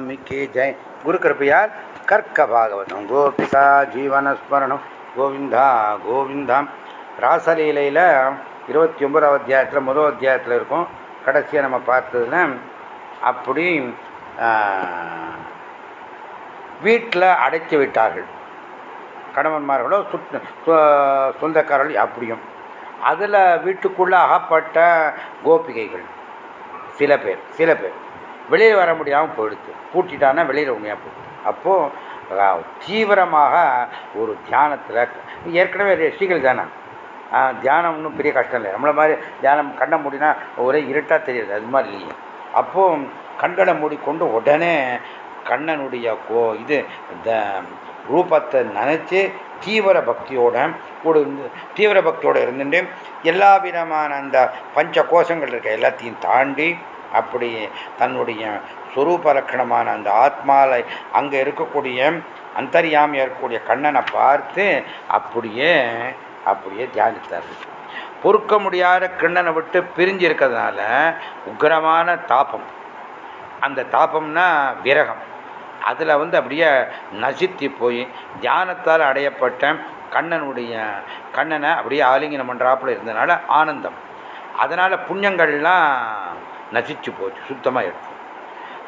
சுவாமி கே ஜெய் குரு கிருப்பையார் கர்க்க பாகவதம் கோபிகா ஜீவனஸ்மரணம் கோவிந்தா கோவிந்தாம் ராசலீலையில் இருபத்தி ஒன்பதாவது அத்தியாயத்தில் முதல் அத்தியாயத்தில் இருக்கும். கடைசியாக நம்ம பார்த்ததுல அப்படி வீட்டில் அடைத்து விட்டார்கள். கணவன்மார்களோ சுத் சொந்தக்காரர்கள் அப்படியும். அதில் வீட்டுக்குள்ளே அகப்பட்ட கோபிகைகள். சில பேர் சில பேர். வெளியில் வர முடியாமல் போயிடுது பூட்டிட்டானா வெளியில் உண்மையாக போயிடுது அப்போது தீவிரமாக ஒரு தியானத்தில் ஏற்கனவே ரிஷிகள் தானே தியானம். ஒன்றும் பெரிய கஷ்டம் இல்லை. நம்மளை மாதிரி தியானம் கண்ணை மூடினா ஒரே இருட்டாக தெரியுது. அது மாதிரி இல்லையே. அப்போது கண்களை மூடிக்கொண்டு உடனே கண்ணனுடைய கோ இது ரூபத்தை நினச்சி தீவிர பக்தியோட கூட இருந்து தீவிர பக்தியோடு இருந்துட்டு எல்லா விதமான அந்த பஞ்ச கோஷங்கள் இருக்க எல்லாத்தையும் தாண்டி அப்படி தன்னுடைய சுரூப லக்ஷணமான அந்த ஆத்மாவில் அங்கே இருக்கக்கூடிய அந்தரியாமையாக இருக்கக்கூடிய கண்ணனை பார்த்து அப்படியே அப்படியே தியானித்தார். பொறுக்க முடியாத கண்ணனை விட்டு பிரிஞ்சு இருக்கிறதுனால உக்ரமான தாபம். அந்த தாபம்னா விரகம். அதில் வந்து அப்படியே நசித்தி போய் தியானத்தால் அடையப்பட்ட கண்ணனுடைய கண்ணனை அப்படியே ஆலிங்கனம் பண்ணுறாப்புல இருந்ததுனால ஆனந்தம். அதனால் புண்ணியங்கள்லாம் நசிச்சு போச்சு சுத்தமாக எடுத்து.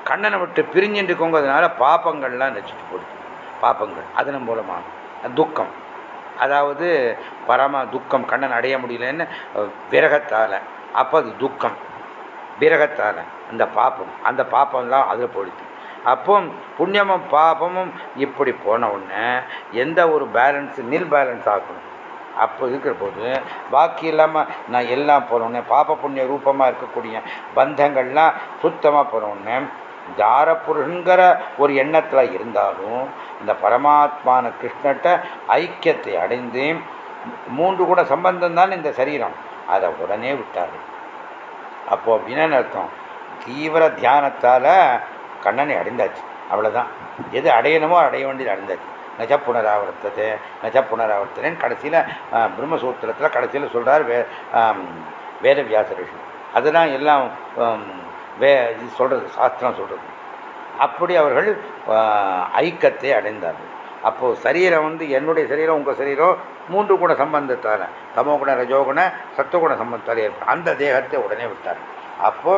கண்ணனை விட்டு பிரிஞ்சுட்டு இருக்கோங்கிறதுனால பாப்பங்கள்லாம் நசிச்சு போச்சு. பாப்பங்கள் அதன் மூலமாக. துக்கம். அதாவது பரம துக்கம் கண்ணன் அடைய முடியலன்னு விரகத்தால். அப்போ அது துக்கம். விரகத்தால். அந்த பாப்பம். அந்த பாப்பம்லாம் அதில் போயிடுச்சு. அப்போ புண்ணியமும் பாபமும் இப்படி போன உடனே எந்த ஒரு பேலன்ஸ் நில் பேலன்ஸ் ஆகணும். அப்போ இருக்கிற போது பாக்கி இல்லாமல் நான் எல்லாம் போனோடனே பாப புண்ணிய ரூபமாக இருக்கக்கூடிய பந்தங்கள்லாம் சுத்தமாக போனோடனே தாரப்புருங்கிற ஒரு எண்ணத்தில் இருந்தாலும் இந்த பரமாத்மான கிருஷ்ணட்ட ஐக்கியத்தை அடைந்து மூன்று கூட சம்பந்தம் தான் இந்த சரீரம். அதை உடனே விட்டார். அப்போ அப்படின்னு அர்த்தம். தீவிர தியானத்தால் கண்ணனை அடைந்தாச்சு. அவ்வளோதான் எது அடையணுமோ அடைய வேண்டியது அடைந்தாச்சு. நஜ புனராவர்த்தது நஜ புனராவர்த்தனேன்னு கடைசியில் பிரம்மசூத்திரத்தில் கடைசியில் சொல்கிறார் வே வேதவியாச ரிஷி அதுதான் எல்லாம் வே இது சொல்கிறது சாஸ்திரம் சொல்கிறது அப்படி அவர்கள் ஐக்கியத்தை அடைந்தார்கள். அப்போது சரீரம் வந்து என்னுடைய சரீரம் உங்கள் சரீரம் மூன்று குண சம்பந்தத்தால். தமோ குண ரஜோகுண சத்துவகுண சம்பந்தத்தால் ஏற்படும் அந்த தேகத்தை உடனே விட்டார் அப்போ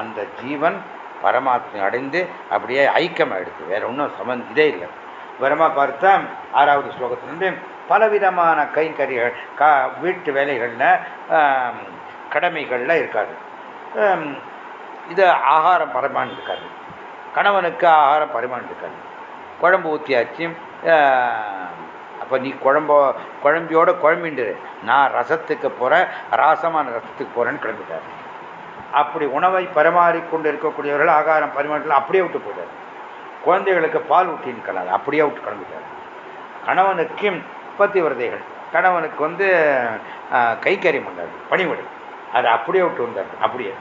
அந்த ஜீவன் பரமாத்மை அடைந்து அப்படியே ஐக்கியமாயிடுது வேற ஒன்றும் சம்பந்த இதே இல்லை. விவரமாக பார்த்தா ஆறாவது ஸ்லோகத்திலிருந்து பலவிதமான கைங்கறிகள் கா வீட்டு வேலைகளில் கடமைகளில் இருக்காது இது ஆகாரம் பரிமாணம் இருக்காது கணவனுக்கு ஆகாரம் பரிமாணம் இருக்காது குழம்பு ஊற்றியாச்சு அப்போ நீ குழம்போ குழம்பியோட குழம்பிண்டு நான் ரசத்துக்கு போகிறேன் ராசமான ரசத்துக்கு போகிறேன்னு கிளம்பிட்டார். அப்படி உணவை பரிமாறிக்கொண்டு இருக்கக்கூடியவர்கள் ஆகாரம் பரிமாறத்தில் அப்படியே விட்டு போயிட்டார். குழந்தைகளுக்கு பால் ஊட்டின்னு கலாது அப்படியே விட்டு கிளம்பிட்டார். கணவனுக்கு பத்திவிரதைகள் கணவனுக்கு வந்து கைக்கறி பண்ணார் பணிவிடு அதை அப்படியே விட்டு வந்தார். அப்படியே.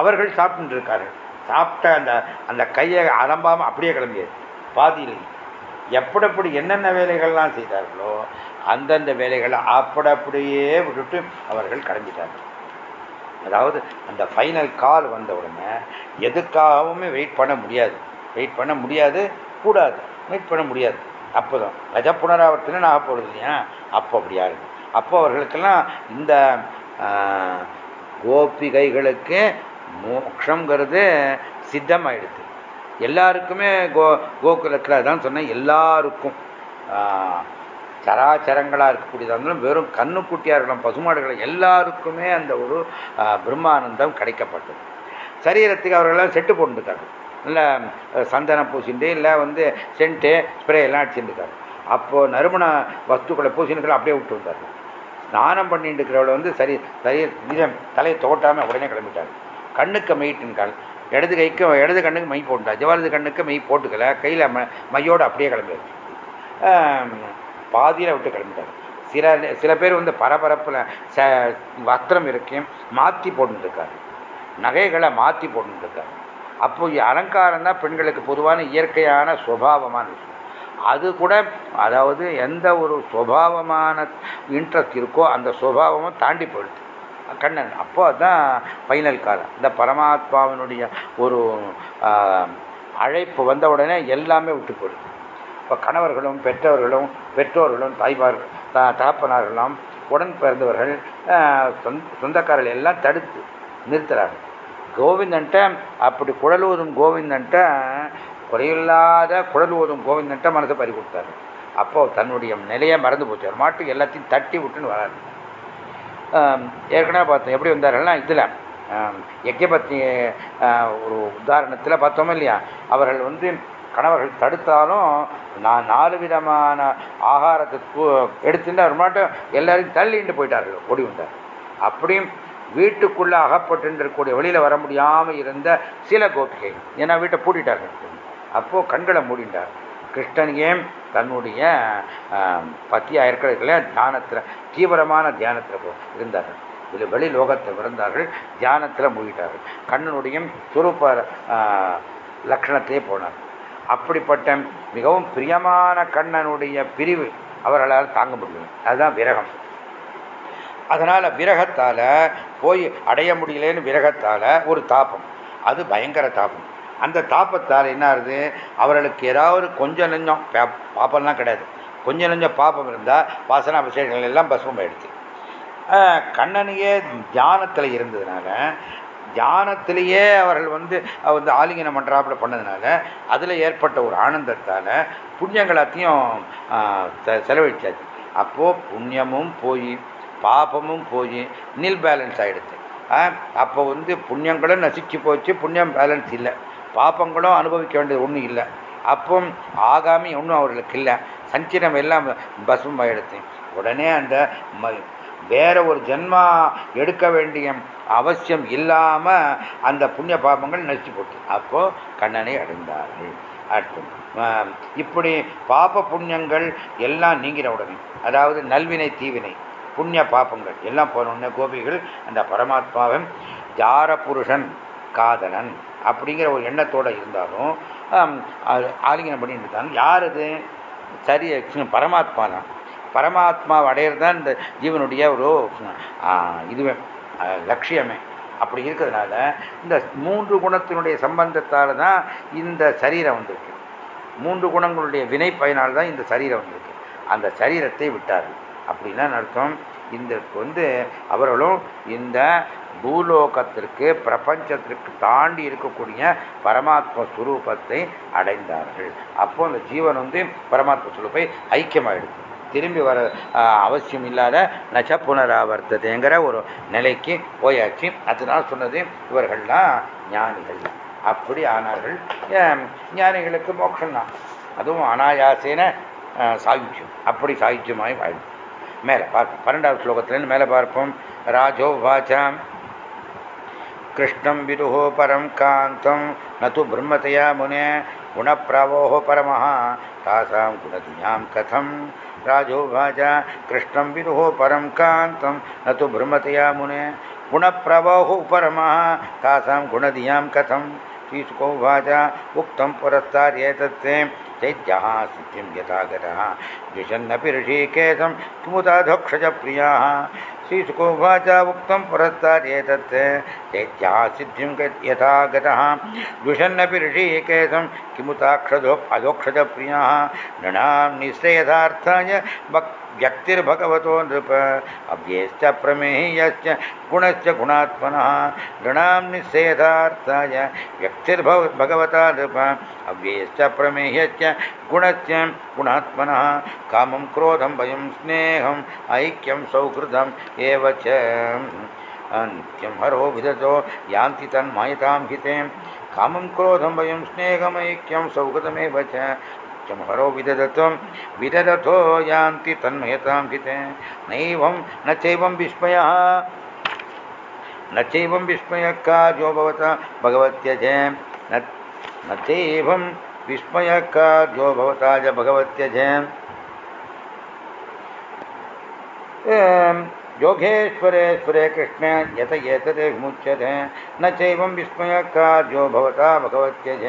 அவர்கள் சாப்பிட்டு இருக்கார்கள். சாப்பிட்ட அந்த அந்த கையை அலம்பாமல் அப்படியே கிளம்பியது பாதியில் எப்படி எப்படி என்னென்ன வேலைகள்லாம் செய்தார்களோ அந்தந்த வேலைகளை அப்படி அப்படியே விட்டுட்டு அவர்கள் கிளம்பிட்டார்கள். அதாவது அந்த ஃபைனல் கால் வந்த உடனே எதுக்காகவுமே வெயிட் பண்ண முடியாது. வெயிட் பண்ண முடியாது கூடாது. வெயிட் பண்ண முடியாது. அப்போ தான் ரஜ புனராவர்த்தனை ஆக போகிறது இல்லையா? அப்போ அப்படியா ஆகுது அப்போ அவர்களுக்கெல்லாம் இந்த கோபிகைகளுக்கு மோக்ஷங்கிறது சித்தமாயிடுது. எல்லாருக்குமே கோ கோகுலத்தில் தான் சொன்னேன் எல்லாருக்கும் சராச்சரங்களாக இருக்கக்கூடியதாக இருந்தாலும் வெறும் கண்ணுக்குட்டியாக இருக்கலாம் பசுமாடுகளை எல்லாருக்குமே அந்த ஒரு பிரம்மானந்தம் கிடைக்கப்பட்டது. சரீரத்துக்கு அவர்களெல்லாம் செட்டு போட்டுருக்காங்க இல்லை சந்தனம் பூசிண்டு இல்லை வந்து சென்ட்டு ஸ்ப்ரே எல்லாம் அடிச்சுட்டுருக்காரு அப்போது நறுமண வஸ்துக்களை பூசினுக்களை அப்படியே விட்டு வந்தார் ஸ்நானம் பண்ணிட்டு இருக்கிறவளை வந்து சரி சரி நிஜம் தலையை தோட்டாமல் உடனே கிளம்பிட்டாங்க கண்ணுக்கு மெயிட்டுன்கால் இடது கைக்கு இடது கண்ணுக்கு மை போட்டுட்டா. ஜவாலது கண்ணுக்கு மெய் போட்டுக்கல. கையில் ம மையோடு அப்படியே கிளம்பிடுச்சு பாதியில் விட்டு கிளம்பிட்டாங்க சில சில பேர் வந்து பரபரப்பில் ச வஸ்திரம் இருக்கையும் மாற்றி போட்டுருக்காரு நகைகளை மாற்றி போட்டுருக்காரு அப்போ அலங்காரம் தான் பெண்களுக்கு பொதுவான இயற்கையான சுவாவமான விஷயம். அது கூட அதாவது எந்த ஒரு சுவாவமான இன்ட்ரெஸ்ட் இருக்கோ அந்த சுவாவமும் தாண்டி போயிடுது. கண்ணன் அப்போ அதுதான் ஃபைனல் காலம். இந்த பரமாத்மாவினுடைய ஒரு அழைப்பு வந்த உடனே எல்லாமே விட்டு போயிடுது. இப்போ கணவர்களும் பெற்றவர்களும் பெற்றோர்களும் தாய்மார் த தகப்பனார்களும் உடன் பிறந்தவர்கள் சொந்த சொந்தக்காரர்கள் எல்லாம் தடுத்து நிறுத்துகிறார்கள் கோவிந்தன்ட்ட அப்படி குழல் ஓதும் கோவிந்தன்ட்ட குறையில்லாத குழல் ஓதும் கோவிந்தன்ட்ட மனசை பறி கொடுத்தாரு. அப்போ தன்னுடைய நிலையை மறந்து போச்சு. மாட்டு எல்லாத்தையும் தட்டி விட்டுன்னு வராரு. ஏற்கனவே பார்த்தோம். எப்படி வந்தார்கள்னா இதில் யஜ்யபத்னி ஒரு உதாரணத்தில் பார்த்தோம் இல்லையா? அவர்கள் வந்து கணவர்கள் தடுத்தாலும் நான் நாலு விதமான ஆகாரத்தை எடுத்துட்டு அவர் மாட்டும் எல்லாரையும் தள்ளிட்டு போயிட்டார்கள் ஓடி வந்தார். அப்படியும் வீட்டுக்குள்ளே அகப்பட்டு வெளியில் வர முடியாமல் இருந்த சில கோபிகை ஏன்னா வீட்டை பூட்டிட்டார்கள் அப்போது கண்களை மூடிண்டார் கிருஷ்ணனையே தன்னுடைய பத்தியாக இருக்கிறதுல தியானத்தில் தீவிரமான தியானத்தில் இருந்தார்கள். இது வெளி லோகத்தை விருந்தார்கள் தியானத்தில் மூழ்கிட்டார்கள். கண்ணனுடைய சுரூப லக்ஷணத்தையே போனார். அப்படிப்பட்ட மிகவும் பிரியமான கண்ணனுடைய பிரிவு அவர்களால் தாங்க முடியும் அதுதான் விரகம். அதனால் விரகத்தால் போய் அடைய முடியலன்னு விரகத்தால் ஒரு தாபம். அது பயங்கர தாபம். அந்த தாப்பத்தால் என்ன ஆகுது? அவர்களுக்கு ஏதாவது கொஞ்சம் நெஞ்சம் பாப்பம்லாம் கிடையாது. கொஞ்சம் நெஞ்சம் பாப்பம் இருந்தால் வாசன அபிஷேகங்கள் எல்லாம் பசுவம் ஆயிடுச்சு. கண்ணனையே தியானத்தில் இருந்ததுனால தியானத்திலேயே அவர்கள் வந்து வந்து ஆலிங்கனம் பண்ணுறாப்புல பண்ணதுனால அதில் ஏற்பட்ட ஒரு ஆனந்தத்தால் புண்ணியங்களாத்தையும் செலவழிச்சாச்சு. அப்போது புண்ணியமும் போய் பாபமும் போய் நில் பேலன்ஸ் ஆகிடுது அப்போ வந்து புண்ணியங்களும் நசிச்சு போச்சு புண்ணியம் பேலன்ஸ் இல்லை. பாப்பங்களும் அனுபவிக்க வேண்டியது ஒன்றும் இல்லை. அப்போ ஆகாமி ஒன்றும் அவர்களுக்கு இல்லை. சஞ்சிரம் எல்லாம் பசும் ஆகிடுது உடனே அந்த வேற ஒரு ஜென்மா எடுக்க வேண்டிய அவசியம் இல்லாமல் அந்த புண்ணிய பாபங்கள் நசிச்சு போட்டு அப்போது கண்ணனை அடைந்தார்கள். அடுத்து இப்படி பாப புண்ணியங்கள் எல்லாம் நீங்கிற உடனே அதாவது நல்வினை தீவினை புண்ணிய பாப்பங்கள் எல்லாம் போனோடனே கோபிகள் அந்த பரமாத்மாவின் ஜார புருஷன்? காதலன். அப்படிங்கிற ஒரு எண்ணத்தோடு இருந்தாலும் ஆலிங்கனம் பண்ணிட்டு இருந்தாங்க யார் அது? சரி பரமாத்மா தான் பரமாத்மா அடையிறது தான் இந்த ஜீவனுடைய ஒரு இதுவே லட்சியமே. அப்படி இருக்கிறதுனால இந்த மூன்று குணத்தினுடைய சம்பந்தத்தால் தான் இந்த சரீரம் வந்திருக்கு. மூன்று குணங்களுடைய வினை பயனால் தான் இந்த சரீரம் வந்திருக்கு. அந்த சரீரத்தை விட்டார்கள். அப்படின்னா அர்த்தம். இந்த வந்து அவர்களும் இந்த பூலோகத்திற்கு பிரபஞ்சத்திற்கு தாண்டி இருக்கக்கூடிய பரமாத்ம சுரூபத்தை அடைந்தார்கள். அப்போ அந்த ஜீவன் வந்து பரமாத்ம சுரூப்பை ஐக்கியமாயிடுது. திரும்பி வர அவசியம் இல்லாத நச்ச புனராவர்த்ததுங்கிற ஒரு நிலைக்கு போயாச்சு. அதனால் சொன்னது இவர்கள்லாம் ஞானிகள். அப்படி ஆனார்கள். ஞானிகளுக்கு மோட்சம் தான் அதுவும் அனாயாசேன சாகித்யம். அப்படி சாயுச்சியமாய் வாழும் மேலே பார்ப்போம் பன்னெண்டாவது ஸ்லோகத்திலேருந்து மேலே பார்ப்போம் ராஜோ வாச்சாம் கிருஷ்ணம் விதுஹோ பரம் காந்தம் நது பிரம்மதையா முனே குணப்பிரவோஹ பரமः तासां गुणधियां कथं राजोवाच कृष्णं विदुः परं कान्तं न तु भ्रमतया मुने गुणप्रवोः परमः तासां गुणधियां कथं श्रीसुकोवाच उक्तं पुरस्तार्येतत्ते चैत्यः सिद्धिं यथा गतः द्विषन्नपि ऋषिकेशं किमुताधोक्षजप्रियाः श्रीसुकोवाच उक्तं पुरस्तादेतत्। चैत्यः सिद्धिं यथा गतः द्विषन्नपि ऋषिकेशं किमुताक्षदो अधोक्षजप्रियाः। नृणां निःश्रेयसार्थाय व्यक्तिर्भगवतो नृप। अव्ययश्च प्रमेयश्च, गुणश्च गुणात्मनः नृणां निःश्रेयसार्थाय व्यक्तिर्भव भगवता नृप। अव्ययश्च प्रमेयश्च, गुणश्च गुणात्मनः, कामं क्रोधं भयं स्नेहम् ऐक्यं सौहृदम् एव च। नित्यं हरो विदतो यान्ति तन्मायतां हिते। कामं क्रोधं भयं स्नेहमैक्यं सौहृदमेव च। नित्यं हरो विदधत्वं। विदधतो यान्ति तन्मयतां हिते। नैवं, न चैवं विस्मयः। न चैवं विस्मयकार्यो भवता भगवत्यजे न भवता भगवत्यजे योगेश्वरेश्वरे कृष्णे, यत एतदे विमुच्यते न चैवं विस्मयकार्यो भवता भगवत्यज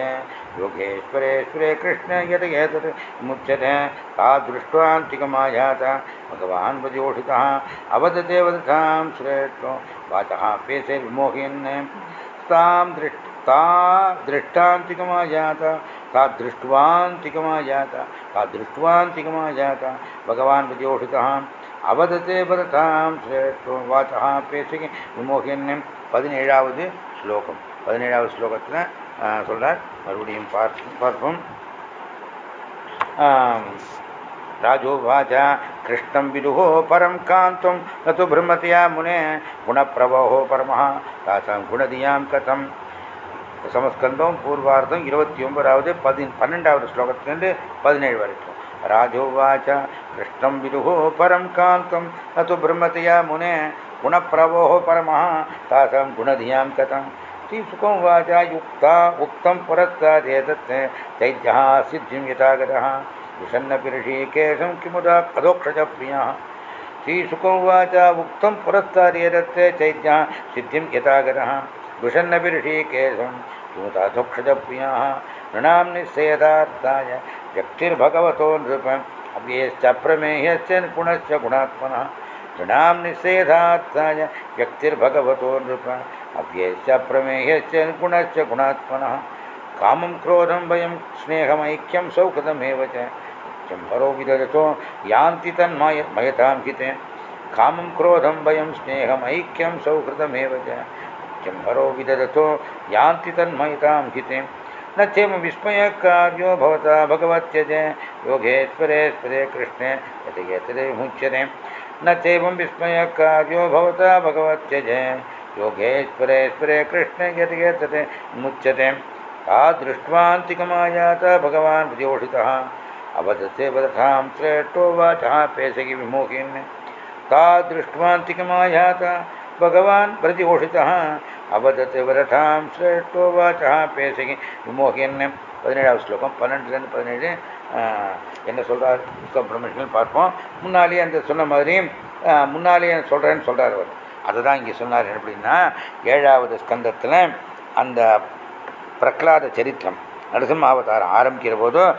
योगेश्वरेश्वरे कृष्णे यत एतद् विमुच्यते सा दृष्ट्वान्तिकमायात भगवान् वजोषितः अवदते वदतां श्रेष्ठो वाचः पेशे विमोहयन् तां दृष्ट ता दृष्टान्तिकमायात सा दृष्ट्वान्तिकमायात सा दृष्ट्वान्तिकमायात भगवान् विजयोषितः அவதத்தே பரதாம் ஸ்ரேஷ்டோ வாச்சா பேசுகி விமோகியன் பதினேழாவது ஸ்லோகம் பதினேழாவது ஸ்லோகத்தில் சொல்கிறார் மறுபடியும் பார்த்து பார்ப்போம் राजोवाच कृष्णं विदुः परं कान्तं न तु भ्रमतया मुने गुणप्रवहो परमः तासां गुणदियां कथं சமஸ்கந்தம் பூர்வார்த்தம் இருபத்தி ஒன்பதாவது பதி பன்னெண்டாவது ஸ்லோகத்திலிருந்து பதினேழு வரைக்கும் ராஜோவாச்ச கிருஷ்ணம் விதுகோ பரம் காந்தம் நது பிரம்மத்தையா முனே குணப்பிரவோः परमः तासां गुणधियां कथं श्रीसुखं वाचा युक्ता, उक्तं पुरस्तादेतत् चैत्यः सिद्धिं यथागतः। विषन्नपि ऋषिकेशं किमुदा अधोक्षजप्रियः श्रीसुखं वाचा, उक्तं पुरस्तादेतत् चैत्यः सिद्धिं यथागतः। विषन्नपि ऋषिकेशं किमुदाधोक्षजप्रियः नृणां निःसेदार्थाय व्यक्तिर्भगवतो नृप, अव्ययश्च प्रमेयश्च गुणश्च गुणात्मनः। नृणां निःसेधार्थाय व्यक्तिर्भगवतो नृप अव्ययश्च प्रमेयश्च गुणश्च गुणात्मनः। कामं क्रोधं भयं स्नेहमैक्यं सौहृदमेव च नित्यं हरो विदधतो यान्ति तन्मय मयतां हिते। कामं क्रोधं भयं स्नेहमैक्यं सौहृदमेव च नित्यं हरो विदधतो यान्ति तन्मयतां हिते। न चेम विस्मयकार्यो भवता भगवत्यज। योगेश्वरेश्वरे कृष्णे यतयेतदे मुच्यते। न चैवं विस्मयकार्यो भवता योगेश्वरेश्वरे कृष्णे यतयेतदे मुच्यते ता दृष्ट्वान्तिकमायात भगवान् विजोषितः अवदते वदथां श्रेष्ठो वाचः पेशगि विमोहिन् ता दृष्ट्वान्तिकमायात भगवान् प्रतिघोषितः அவதத்து வரதாம் ஸ்ரேஷ்டோ வாச்சா பேசுகி விமோகியன் பதினேழாவது ஸ்லோகம் பன்னெண்டுலேருந்து பதினேழு என்ன சொல்கிறார் பிரம்மேஸ்வரன் பார்ப்போம் முன்னாலேயே அந்த சொன்ன மாதிரி முன்னாலேயே சொல்கிறேன்னு சொல்கிறார் அவர் அதுதான் இங்கே சொன்னார் எப்படின்னா ஏழாவது ஸ்கந்தத்தில் அந்த பிரகலாத சரித்திரம் நரசிம்ம அவதாரம் ஆரம்பிக்கிற போதும்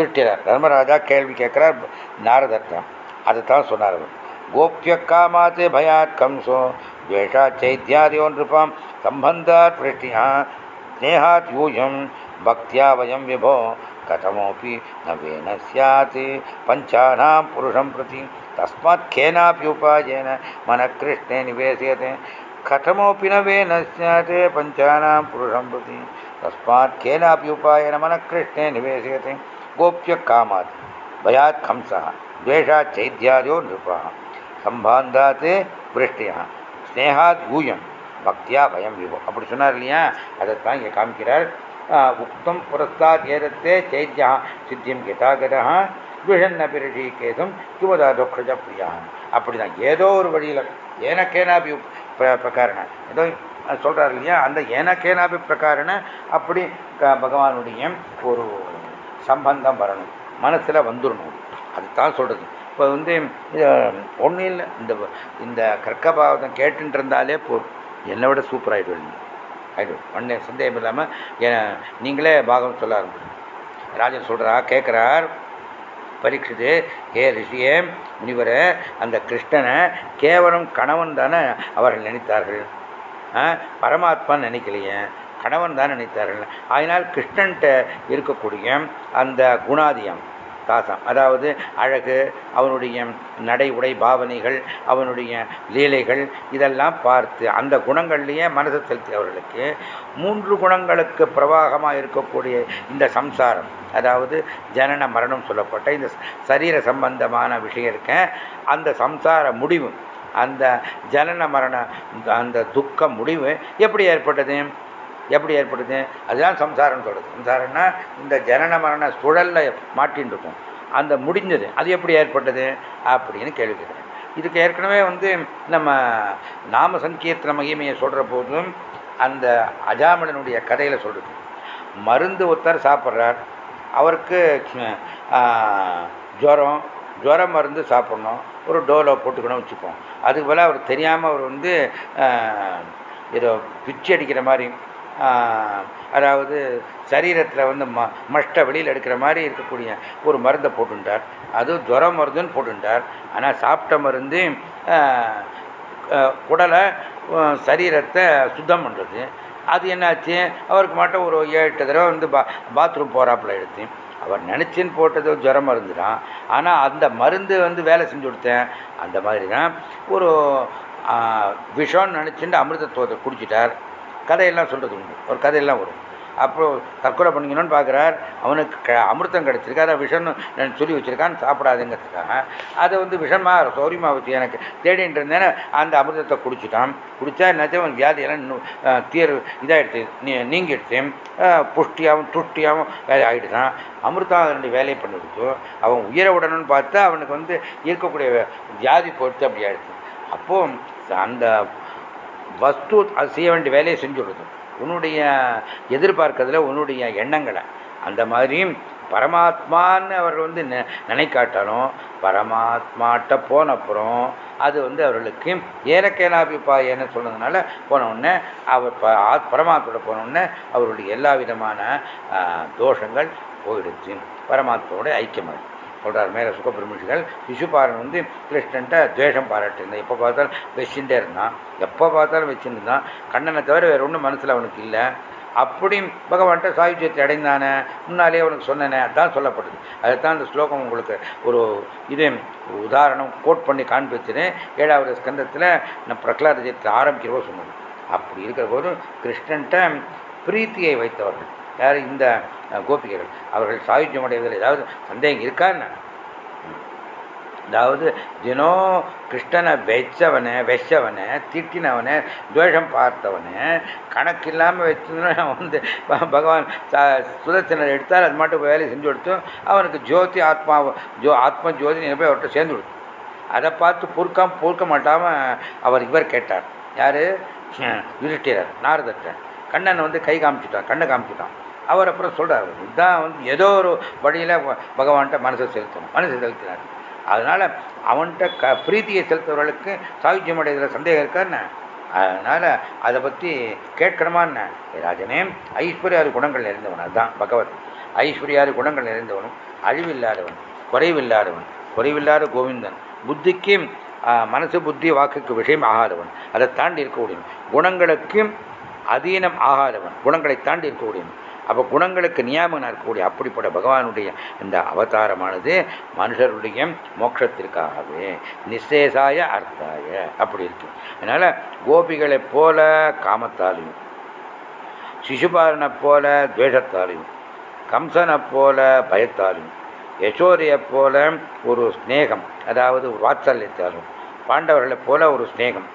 ஈட்டியர் தர்மராஜா கேள்வி கேட்குறார் நாரதர்த்தம் அதை தான் சொன்னார் கோபிய காமாத்து பயாத் கம்சோ துவேஷா சைத்தியாதியோ நிருபாம் சம்பந்தாத் பிருஷ்டியா ஸ்னேகாத் யூயம் பக்தியா வயம் விபோ கதமோபி நவேன சாத் பஞ்சானாம் புருஷம் பிரதி. तस्मात् केनापि उपायेन मनः कृष्णे निवेश्यते कथमोऽपि न वेन स्यात् पञ्चानां पुरुषं प्रति तस्मात् केनापि उपायेन मनः कृष्णे निवेश्यते गोप्यकामात् भयात् कंसः द्वेषात् चैत्यादयो नृपः சம்பாந்தாத் விருஷ்டியா ஸ்னேகாத் யூயம் பக்தியா பயம் விபோ அப்படி சொன்னார் இல்லையா அதைத்தான் இங்கே காமிக்கிறார் உக்தம் புரஸ்தாத் ஏதத்தே சைத்யா சித்தியம் யதாகதா விஷன்னபி ரிஷிகேசம் கிமதா துக்ஷஜ பிரியா அப்படி தான் ஏதோ ஒரு வழியில் ஏனக்கேனாபி பிரகாரண ஏதோ சொல்கிறார் இல்லையா? அந்த ஏனக்கேனாபி பிரகாரண அப்படி பகவானுடைய ஒரு சம்பந்தம் வரணும். மனசில் வந்துடணும் அதுதான் சொல்கிறது இப்போ வந்து ஒன்றும் இல்லை. இந்த இந்த கற்கபாவதம் கேட்டுட்டு இருந்தாலே போதும். என்னை விட சூப்பர் ஆகிடுவீங்க ஆகிடும் ஒன்றே சந்தேகம் இல்லாமல் நீங்களே பாகம் சொல்ல ஆரம்பிச்சு ராஜன் சொல்கிறா கேட்குறார் பரீட்சிது ஏ ரிஷியே முனிவரை அந்த கிருஷ்ணனை கேவலம் கணவன் தானே அவர்கள் நினைத்தார்கள். பரமாத்மான்னு நினைக்கலையே கணவன் தான் நினைத்தார்கள். அதனால் கிருஷ்ணன்ட்ட இருக்கக்கூடிய அந்த குணாதியம் தாசம். அதாவது அழகு அவனுடைய நடை உடை பாவனைகள் அவனுடைய லீலைகள் இதெல்லாம் பார்த்து அந்த குணங்கள்லேயே மனசு செலுத்தியவர்களுக்கு மூன்று குணங்களுக்கு பிரவாகமாக இருக்கக்கூடிய இந்த சம்சாரம். அதாவது ஜனன மரணம் சொல்லப்பட்ட இந்த சரீர சம்பந்தமான விஷயம் இருக்க அந்த சம்சார முடிவு அந்த ஜனன மரண அந்த துக்க முடிவு எப்படி ஏற்பட்டது? எப்படி ஏற்படுது? அதுதான் சம்சாரம்னு சொல்கிறது சம்சாரம்னா இந்த ஜனன மரண சுழலில் மாட்டின்னு இருக்கும் அந்த முடிஞ்சது. அது எப்படி ஏற்பட்டது? அப்படின்னு கேள்வி கேட்குறேன். இதுக்கு ஏற்கனவே வந்து நம்ம நாம சங்கீர்த்தன மகிமையை சொல்கிற போதும் அந்த அஜாமலனுடைய கதையில் சொல்கிறது மருந்து ஒருத்தர் சாப்பிட்றார். அவருக்கு ஜுரம் ஜுரம் மருந்து சாப்பிட்ணும். ஒரு டோலோ போட்டுக்கணும் வச்சுப்போம். அதுக்கு போல் அவர் தெரியாமல் அவர் வந்து ஏதோ பிச்சு அடிக்கிற மாதிரி அதாவது சரீரத்தில் வந்து ம மஷ்ட வெளியில் எடுக்கிற மாதிரி இருக்கக்கூடிய ஒரு மருந்தை போட்டுட்டார் அதுவும் ஜுர மருந்துன்னு போட்டுட்டார் ஆனால் சாப்பிட்ட மருந்து குடலை சரீரத்தை சுத்தம் பண்ணுறது அது என்னாச்சு? அவருக்கு மட்டும் ஒரு ஏழு எட்டு தடவை வந்து பா பாத்ரூம் போகிறாப்புல எடுத்து. அவர் நினச்சின்னு போட்டது ஜுர மருந்து தான் ஆனால் அந்த மருந்து வந்து வேலை செஞ்சு கொடுத்தேன். அந்த மாதிரி தான் ஒரு விஷம்னு நினச்சிட்டு அமிர்தத்துவத்தை குடிச்சிட்டார். கதையெல்லாம் சொல்கிறது உண்டு. ஒரு கதையெல்லாம் வரும். அப்புறம் தற்கொலை பண்ணிக்கணும்னு பார்க்குறார் அவனுக்கு க அமிர்தம் கிடச்சிருக்கு. அதை விஷம்னு சொல்லி வச்சுருக்கான்னு சாப்பிடாதுங்கிறதுக்காக. அதை வந்து விஷமாக சௌரியமாக வச்சு எனக்கு தேடிட்டு இருந்தேன்னு அந்த அமிர்தத்தை குடிச்சிட்டான். குடித்தா என்னாச்சும் அவன் வியாதியெல்லாம் இன்னும் தீர் இதாகிடுச்சு நீ நீங்கிடுச்சு. புஷ்டியாகவும் துஷ்டியாகவும் வேலை ஆகிடுதான் அமிர்தம் அதனுடைய வேலையை பண்ணி அவன் உயிரை விடணும்னு பார்த்தா அவனுக்கு வந்து இருக்கக்கூடிய வியாதி பொறுத்து அப்படி ஆகிடுச்சு அப்போது அந்த வஸ்து அது செய்ய வேண்டிய வேலையை செஞ்சு கொடுக்கும். உன்னுடைய எதிர்பார்க்கறதுல உன்னுடைய எண்ணங்களை. அந்த மாதிரி பரமாத்மான்னு அவர் வந்து நினைக்காட்டாலும் பரமாத்மாட்ட போன அப்புறம் அது வந்து அவர்களுக்கு ஏனக்கேனாபிப்பாயன்னு சொன்னதுனால போனவுடனே அவர் பரமாத்மோட போனவுடனே அவருடைய எல்லா விதமான தோஷங்கள் போயிடுச்சு. பரமாத்மாவோட ஐக்கியமாயிடுச்சு. சொல்கிறார் மேலே சுகபிரமிஷிகள் சிசுபாரன் வந்து கிருஷ்ணன்ட்ட துவேஷம் பாராட்டிருந்தான் எப்போ பார்த்தாலும் வச்சுட்டே இருந்தான். எப்போ பார்த்தாலும் வச்சுட்டு இருந்தான் கண்ணனை தவிர வேறு ஒன்றும் மனசில் அவனுக்கு இல்லை. அப்படி பகவான்கிட்ட சாயுஜ்யத்தை அடைந்தானே? முன்னாலே அவனுக்கு சொன்னேனே. அதான் சொல்லப்படுது அதுதான் அந்த ஸ்லோகம் உங்களுக்கு ஒரு இது உதாரணம் கோட் பண்ணி காண்பிச்சுன்னு ஏழாவது ஸ்கந்தத்தில் நான் பிரகலாத ஜெயத்தை ஆரம்பிக்கிறவோ சொன்னது. அப்படி இருக்கிற போது கிருஷ்ணன்ட்ட பிரீத்தியை வைத்தவர்கள். யார்? இந்த கோபிகைகள். அவர்கள் சாகித்யம் அடைவதில் ஏதாவது சந்தேகம் இருக்கான்னு அதாவது தினம் கிருஷ்ணனை வெச்சவனை வெச்சவனை திட்டினவனை துவேஷம் பார்த்தவனை கணக்கில்லாமல் வச்சுன்னு வந்து பகவான் சுதர்சனர் எடுத்தால் அது மட்டும் வேலையை செஞ்சு கொடுத்தோம் அவனுக்கு ஜோதி ஆத்மா ஜோ ஆத்ம ஜோதி போய் அவர்கிட்ட சேர்ந்து கொடுத்து அதை பார்த்து பொறுக்காம பொறுக்க மாட்டாமல் அவர் இவர் கேட்டார். யார்? யுதிஷ்டிரர் நாரதத்தை கண்ணன் வந்து கை காமிச்சிட்டான் கண்ணை காமிச்சிட்டான். அவர் அப்புறம் சொல்கிறார் இதுதான் வந்து ஏதோ ஒரு வழியில் பகவான்கிட்ட மனசை செலுத்தணும் மனசை செலுத்தினார். அதனால் அவன்கிட்ட க பிரீத்தியை செலுத்துறவர்களுக்கு சாயுஜ்யம் அடைகிறதுல சந்தேகம் இருக்கான்னு அதனால் அதை பற்றி கேட்கணுமான்னு ராஜனே ஐஸ்வர்யாறு குணங்கள் நிறைந்தவன் அதுதான் பகவத். ஐஸ்வர்யாறு குணங்கள் நிறைந்தவனும் அழிவில்லாதவன் குறைவில்லாதவன் குறைவில்லாத கோவிந்தன் புத்திக்கு மனசு புத்தி வாக்குக்கு விஷயம் ஆகாதவன் அதை தாண்டி இருக்கக்கூடியவன் குணங்களுக்கு அதீனம் ஆகாதவன் குணங்களை தாண்டி இருக்கக்கூடியவன் அப்போ குணங்களுக்கு நியாபகம் இருக்கக்கூடிய அப்படிப்பட்ட பகவானுடைய இந்த அவதாரமானது மனுஷருடைய மோட்சத்திற்காகவே. நிசேசாய அர்த்தாய. அப்படி இருக்கு. அதனால் கோபிகளை போல காமத்தாலையும் சிசுபாலனை போல துவேஷத்தாலையும் கம்சனை போல பயத்தாலையும் யசோதையை போல ஒரு ஸ்நேகம் அதாவது வாத்சல்யத்தாலும் பாண்டவர்களைப் போல ஒரு ஸ்நேகம்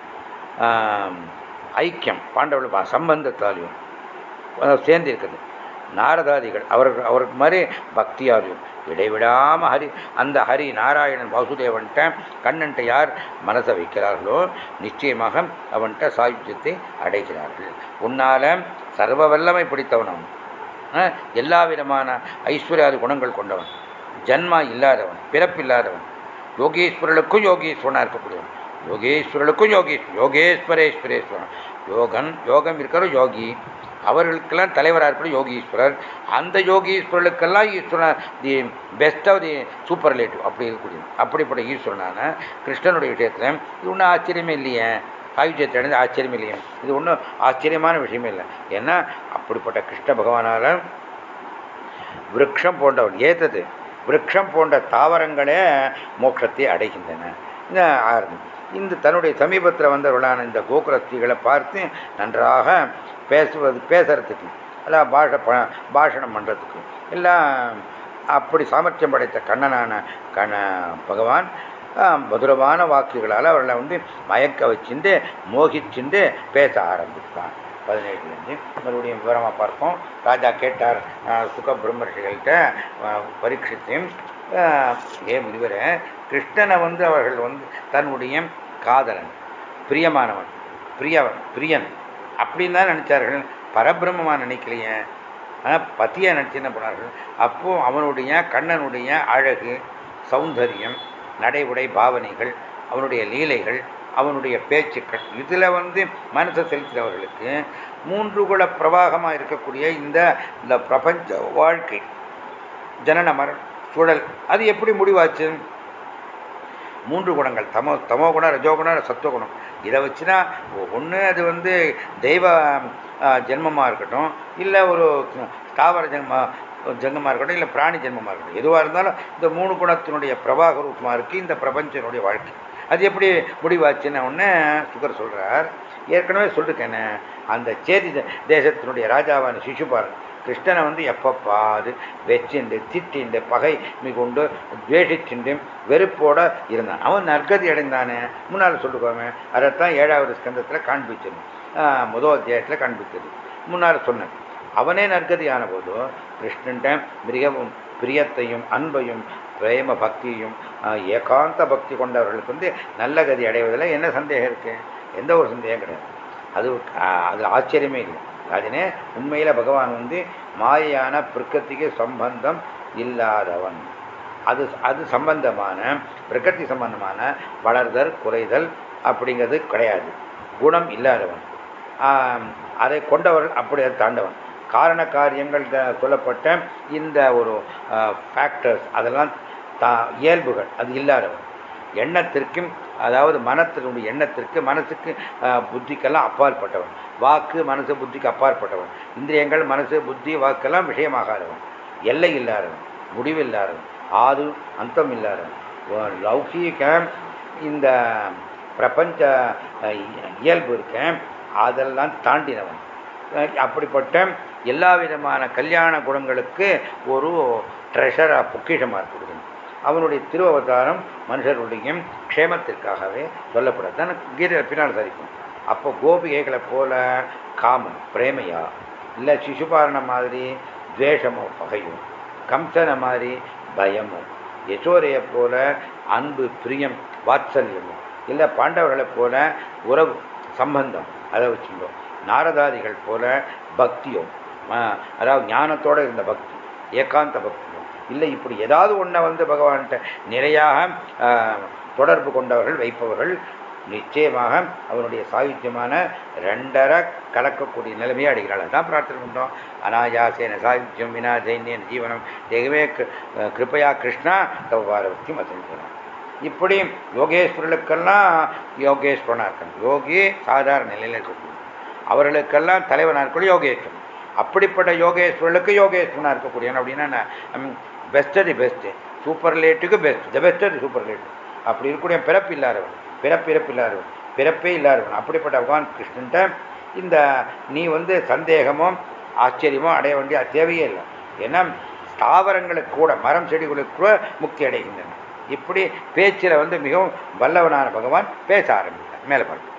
ஐக்கியம் பாண்டவர்கள் சம்பந்தத்தாலையும் சேர்ந்து இருக்குது நாரதாதிகள் அவர்கள் அவருக்கு மாதிரி பக்தியாரையும் இடைவிடாமல் ஹரி அந்த ஹரி நாராயணன் வாசுதேவன்ட்ட கண்ணன்ட்ட யார் மனசை வைக்கிறார்களோ நிச்சயமாக அவன்கிட்ட சாயுத்தியத்தை அடைகிறார்கள். உன்னால் சர்வ வல்லமை பிடித்தவன் அவன் எல்லா விதமான ஐஸ்வர்யாதி குணங்கள் கொண்டவன் ஜன்மா இல்லாதவன் பிறப்பில்லாதவன் யோகேஸ்வரனுக்கும் யோகேஸ்வரனாக இருக்கக்கூடியவன் யோகேஸ்வரனுக்கும் யோகேஸ்வரன் யோகேஸ்வரேஸ்வரேஸ்வரன் யோகன் யோகம் இருக்கிற யோகி. அவர்களுக்கெல்லாம் தலைவராக இருக்கிற யோகீஸ்வரர். அந்த யோகீஸ்வரர்களுக்கெல்லாம் Eswaran the best of the superlative அப்படி இருக்கக்கூடிய அப்படிப்பட்ட ஈஸ்வரனான கிருஷ்ணனுடைய விஷயத்தில் இது ஒன்றும் ஆச்சரியமே இல்லையே. சாயுஜ்யத்தை அடைந்து ஆச்சரியம் இல்லையே. இது ஒன்றும் ஆச்சரியமான விஷயமே இல்லை. ஏன்னா அப்படிப்பட்ட கிருஷ்ண பகவானால் விரக்ஷம் போன்றவன் ஏத்தது விரக்ஷம் போன்ற தாவரங்களே மோட்சத்தை அடைகின்றன. இந்த இந்த தன்னுடைய சமீபத்தில் வந்தவர்களான இந்த கோகுலஸ்திகளை பார்த்து நன்றாக பேசுவது பேசுறதுக்கு எல்லாம் பாஷ ப பாஷணம் பண்ணுறதுக்கு எல்லாம் அப்படி சாமர்த்தியம் படைத்த கண்ணனான கண்ண பகவான் மதுரமான வாக்குகளால் அவர்களை வந்து மயக்க வச்சுட்டு மோகிச்சுண்டு பேச ஆரம்பித்தான். பதினேழுலேருந்து மறுபடியும் விவரமாக பார்ப்போம். ராஜா கேட்டார் சுக பிரம்மர்ஷிகள்கிட்ட பரீட்சித்தையும் ஏ முனிவரை கிருஷ்ணனை வந்து அவர்கள் வந்து தன்னுடைய காதலன் பிரியமானவன் பிரியவன் பிரியன் அப்படின்னு தான் நினச்சார்கள். பரபிரம்மமாக நினைக்கலையே. ஆனால் பத்தியாக நினச்சி என்ன பண்ணார்கள்? அப்போது அவனுடைய கண்ணனுடைய அழகு சௌந்தரியம் நடை உடை பாவனைகள் அவனுடைய லீலைகள் அவனுடைய பேச்சுக்கள் இதில் வந்து மனசை செலுத்தினவர்களுக்கு மூன்று குல பிரவாகமாக இருக்கக்கூடிய இந்த இந்த பிரபஞ்ச வாழ்க்கை ஜனன மர சூழல் அது எப்படி முடிவாச்சு? மூன்று குணங்கள். தமோ தமோ குணம் ரஜோகுணம் சத்துவகுணம் இதை வச்சுனா ஒன்று அது வந்து தெய்வ ஜென்மமாக இருக்கட்டும் இல்லை ஒரு ஸ்தாவர ஜென்ம ஜென்மமாக இருக்கட்டும் இல்லை பிராணி ஜென்மமாக இருக்கட்டும். எதுவாக இருந்தாலும் இந்த மூணு குணத்தினுடைய பிரபாக ரூபமாக இருக்குது இந்த பிரபஞ்சனுடைய வாழ்க்கை. அது எப்படி முடிவாச்சுன்னு ஒன்று சுகர் சொல்கிறார் ஏற்கனவே சொல்லிருக்கேன்னு அந்த சேதி தேசத்தினுடைய ராஜாவான சிசுபாரன் கிருஷ்ணனை வந்து எப்பப்பாது வெச்சிண்டு திட்டிண்டு பகை மிகுண்டு துவேஷிச்சுண்டு வெறுப்போட இருந்தான். அவன் நற்கதி அடைந்தானே? முன்னால் சொல்லுக்கோமே அதைத்தான் ஏழாவது ஸ்கந்தத்தில் காண்பிச்சது. முதல் அத்தியாயத்தில் காண்பித்தது முன்னால் சொன்னேன் அவனே நற்கதியான போது கிருஷ்ணன்ட்ட மிகவும் பிரியத்தையும் அன்பையும் பிரேம பக்தியும் ஏகாந்த பக்தி கொண்டவர்களுக்கு வந்து நல்ல கதி அடைவதில் என்ன சந்தேகம் இருக்குது எந்த ஒரு சந்தேகம் கிடையாது. அது அது ஆச்சரியமே இல்லை. அதனே உண்மையில் பகவான் வந்து மாயான பிரகிருதிக்கு சம்பந்தம் இல்லாதவன். அது அது சம்பந்தமான பிரகத்தி சம்பந்தமான வளர்தல் குறைதல் அப்படிங்கிறது கிடையாது. குணம் இல்லாதவன். அதை கொண்டவர்கள் அப்படி அதை தாண்டவன். காரண காரியங்கள் சொல்லப்பட்ட இந்த ஒரு ஃபேக்டர்ஸ் அதெல்லாம் தா இயல்புகள் அது இல்லாதவன். எண்ணத்திற்கும் அதாவது மனத்தினுடைய எண்ணத்திற்கு மனசுக்கு புத்திக்கெல்லாம் அப்பாற்பட்டவன். வாக்கு மனசு புத்திக்கு அப்பாற்பட்டவன். இந்திரியங்கள் மனசு புத்தி வாக்கெல்லாம் விஷயமாகாதவன். எல்லை இல்லாதவன் முடிவில்லாதவன் ஆது அந்தம் இல்லாதவன். லௌகீக இந்த பிரபஞ்ச இயல்பு இருக்கேன் அதெல்லாம் தாண்டினவன். அப்படிப்பட்ட எல்லா விதமான கல்யாண குணங்களுக்கு ஒரு ட்ரெஷராக பொக்கிஷமாக இருக்குது அவனுடைய திருவவதாரம் மனுஷருடைய க்ஷேமத்திற்காகவே சொல்லப்படுறதுதான் கீதை பின்னால் சரிக்கும் அப்போ கோபிகைகளை போல காமம் பிரேமையா? இல்லை சிசுபாரண மாதிரி துவேஷமோ பகையோ? கம்சனை மாதிரி பயமோ? யசோரையை போல அன்பு பிரியம் வாத்சல்யமும் இல்லை பாண்டவர்களை போல உறவு சம்பந்தம் அதை வச்சுருந்தோம் நாரதாதிகள் போல பக்தியோ? அதாவது ஞானத்தோடு இருந்த பக்தி ஏகாந்த பக்தி. இல்லை இப்படி ஏதாவது ஒன்றை வந்து பகவான்கிட்ட நிறையாக தொடர்பு கொண்டவர்கள் வைப்பவர்கள் நிச்சயமாக அவனுடைய சாகித்யமான ரெண்டரை கலக்கக்கூடிய நிலைமையை அடைகிறாள். அதான் பிரார்த்தனை பண்ணுறோம் அனாயாசேன சாகித்யம் வினா ஜெயினியன் ஜீவனம் தெய்வமே கிருப்பையா கிருஷ்ணா தவ பாரவத்தி மசஞ்சனம் இப்படி யோகேஸ்வரர்களுக்கெல்லாம் யோகேஸ்வரனாக இருக்கணும் யோகி சாதாரண நிலையில் இருக்கக்கூடிய அவர்களுக்கெல்லாம் தலைவனாக இருக்கணும் யோகேஸ்வரன். அப்படிப்பட்ட யோகேஸ்வரர்களுக்கு யோகேஸ்வரனாக இருக்கக்கூடியவன் அப்படின்னா best the best super லேட்டுக்கு best the best the superlative அப்படி இருக்கக்கூடிய பிறப்பு இல்லாதவன் பிறப்பிறப்பு இல்லாதவன் பிறப்பே இல்லாதவன் அப்படிப்பட்ட பகவான் கிருஷ்ணன்ட்ட இந்த நீ வந்து சந்தேகமோ ஆச்சரியமோ அடைய வேண்டிய தேவையே இல்லை. ஏன்னா தாவரங்களுக்கு கூட மரம் செடிகளுக்கு கூட முக்தி அடைகின்றன. இப்படி பேச்சில் வந்து மிகவும் வல்லவனான பகவான் பேச ஆரம்பித்தார் மேலே பார்க்க